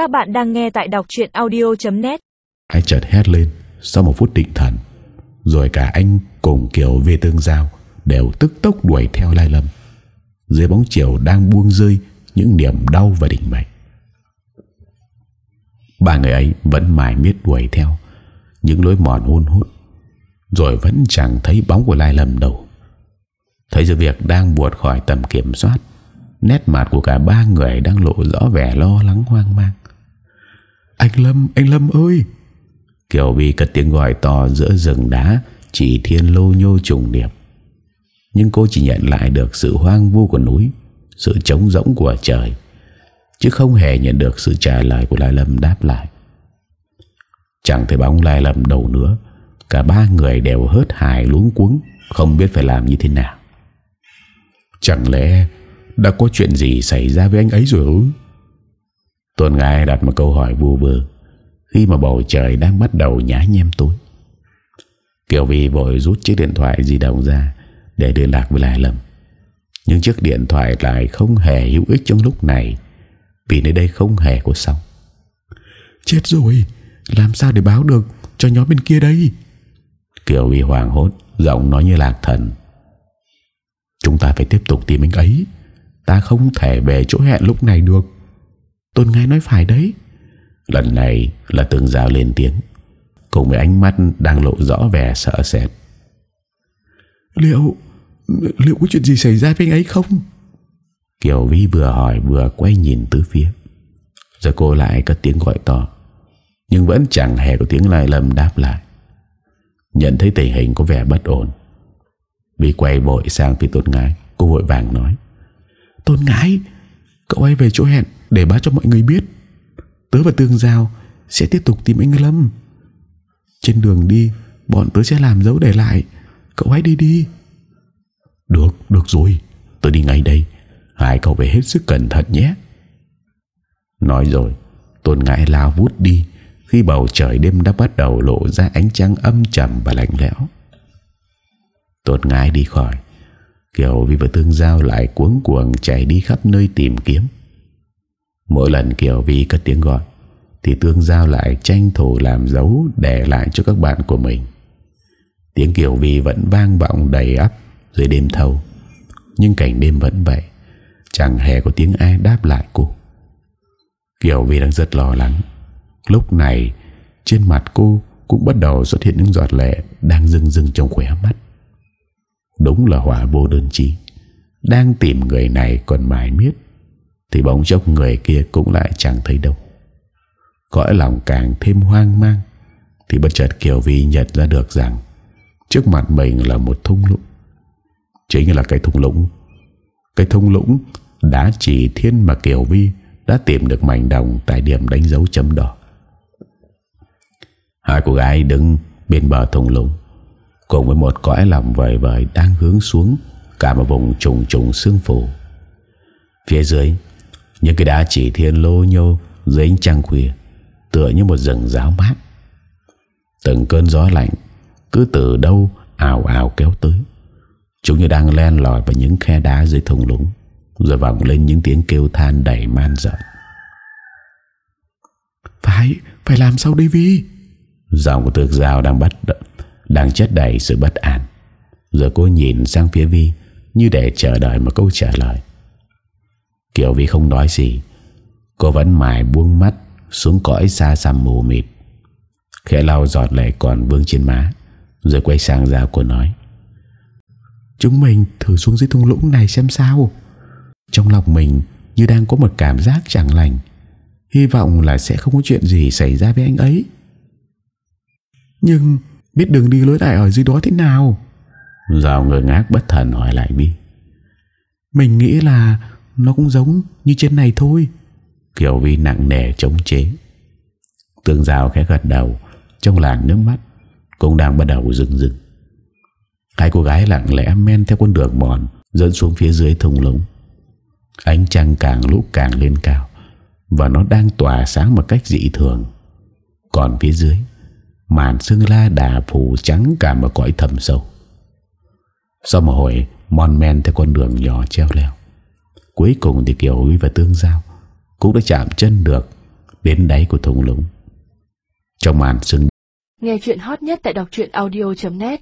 Các bạn đang nghe tại đọc chuyện audio.net anh chợt hét lên Sau một phút định thần, Rồi cả anh cùng Kiều về tương giao Đều tức tốc đuổi theo Lai Lâm. Dưới bóng chiều đang buông rơi Những niềm đau và đỉnh mệnh. Ba người ấy vẫn mãi miết đuổi theo Những lối mòn hôn hút, Rồi vẫn chẳng thấy bóng của Lai Lâm đâu. Thấy sự việc đang buột khỏi tầm kiểm soát Nét mặt của cả ba người đang lộ rõ vẻ lo lắng hoang mang. Anh Lâm, anh Lâm ơi! Kiều Vi cất tiếng gọi to giữa rừng đá Chỉ thiên lô nhô trùng điệp Nhưng cô chỉ nhận lại được sự hoang vu của núi Sự trống rỗng của trời Chứ không hề nhận được sự trả lời của Lai Lâm đáp lại. Chẳng thấy bóng Lai Lâm đâu nữa Cả ba người đều hớt hài luống cuống Không biết phải làm như thế nào. Chẳng lẽ đã có chuyện gì xảy ra với anh ấy rồi ư? Tôn Ngài đặt một câu hỏi vu vơ. Khi mà bầu trời đang bắt đầu nhá nhem tối Kiều Vi vội rút chiếc điện thoại di động ra Để liên lạc với Lai Lâm. Nhưng chiếc điện thoại lại không hề hữu ích trong lúc này Vì nơi đây không hề có sóng. Chết rồi Làm sao để báo được cho nhóm bên kia đây? Kiều Vi hoàng hốt Giọng nói như lạc thần. Chúng ta phải tiếp tục tìm anh ấy Ta không thể về chỗ hẹn lúc này được. Tôn Ngài nói phải đấy. Lần này là từng giao lên tiếng. Cùng với ánh mắt đang lộ rõ vẻ sợ sệt. Liệu Liệu có chuyện gì xảy ra với anh ấy không? Kiều Vi vừa hỏi vừa quay nhìn tứ phía. Rồi cô lại có tiếng gọi to. Nhưng vẫn chẳng hề có tiếng lại lầm đáp lại. Nhận thấy tình hình có vẻ bất ổn. Vi quay vội sang phía Tôn Ngái Cô vội vàng nói Tôn Ngãi, Cậu ấy về chỗ hẹn để báo cho mọi người biết. Tớ và Tương Giao Sẽ tiếp tục tìm anh Lâm. Trên đường đi Bọn tớ sẽ làm dấu để lại. Cậu hãy đi đi. Được, được rồi. Tớ đi ngay đây. Hai cậu phải hết sức cẩn thận nhé. Nói rồi Tôn Ngãi lao vút đi. Khi bầu trời đêm đã bắt đầu lộ ra ánh trăng âm trầm và lạnh lẽo. Tôn Ngãi đi khỏi. Kiều Vi và Tương Giao lại cuống cuồng chạy đi khắp nơi tìm kiếm. Mỗi lần Kiều Vi cất tiếng gọi, Thì Tương Giao lại tranh thủ làm dấu để lại cho các bạn của mình. Tiếng Kiều Vi vẫn vang vọng đầy ắp dưới đêm thâu. Nhưng cảnh đêm vẫn vậy, Chẳng hề có tiếng ai đáp lại cô. Kiều Vi đang rất lo lắng. Lúc này, Trên mặt cô cũng bắt đầu xuất hiện những giọt lệ Đang rưng rưng trong khỏe mắt. Đúng là hỏa vô đơn chí. Đang tìm người này còn mãi miết, Thì bóng chốc người kia cũng lại chẳng thấy đâu. Cõi lòng càng thêm hoang mang, Thì bất chợt Kiều Vi nhận ra được rằng Trước mặt mình là một thung lũng. Chính là cái thung lũng. Cái thung lũng Đã chỉ thiên mà Kiều Vi Đã tìm được mảnh đồng Tại điểm đánh dấu chấm đỏ. Hai cô gái đứng bên bờ thung lũng. Cùng với một cõi lòng vời vời Đang hướng xuống Cả một vùng trùng trùng sương phủ Phía dưới Những cái đá chỉ thiên lô nhô Dưới ánh trăng khuya Tựa như một rừng ráo mát. Từng cơn gió lạnh Cứ từ đâu ào ào kéo tới. Chúng như đang len lỏi vào những khe đá dưới thùng lũng Rồi vọng lên những tiếng kêu than đầy man dợn Phải, phải làm sao đây Vi? Giọng của tược dao đang bắt đang chất đầy sự bất an. Giờ cô nhìn sang phía Vi, Như để chờ đợi một câu trả lời. Kiều Vi không nói gì. Cô vẫn mãi buông mắt Xuống cõi xa xăm mù mịt. Khẽ lau giọt lệ còn vương trên má, Rồi quay sang ra cô nói, Chúng mình thử xuống dưới thung lũng này xem sao. Trong lòng mình Như đang có một cảm giác chẳng lành. Hy vọng là sẽ không có chuyện gì Xảy ra với anh ấy. Nhưng biết đường đi lối lại Ở dưới đó thế nào? Giao ngờ ngác bất thần hỏi lại Bi. Mình nghĩ là Nó cũng giống như trên này thôi. Kiều Vi nặng nề chống chế. Tương Giao khẽ gật đầu Trong làng nước mắt Cũng đang bắt đầu rừng rừng Hai cô gái lặng lẽ men theo con đường mòn Dẫn xuống phía dưới thùng lũng. Ánh trăng càng lúc càng lên cao Và nó đang tỏa sáng một cách dị thường. Còn phía dưới Màn sương la đà phủ trắng cả một cõi thầm sâu. Sau một hồi, Mon men theo con đường nhỏ treo leo. Cuối cùng thì Kiều Huy và Tương Giao Cũng đã chạm chân được đến đáy của thùng lũng. Trong màn sương Nghe chuyện hot nhất tại đọc audio.net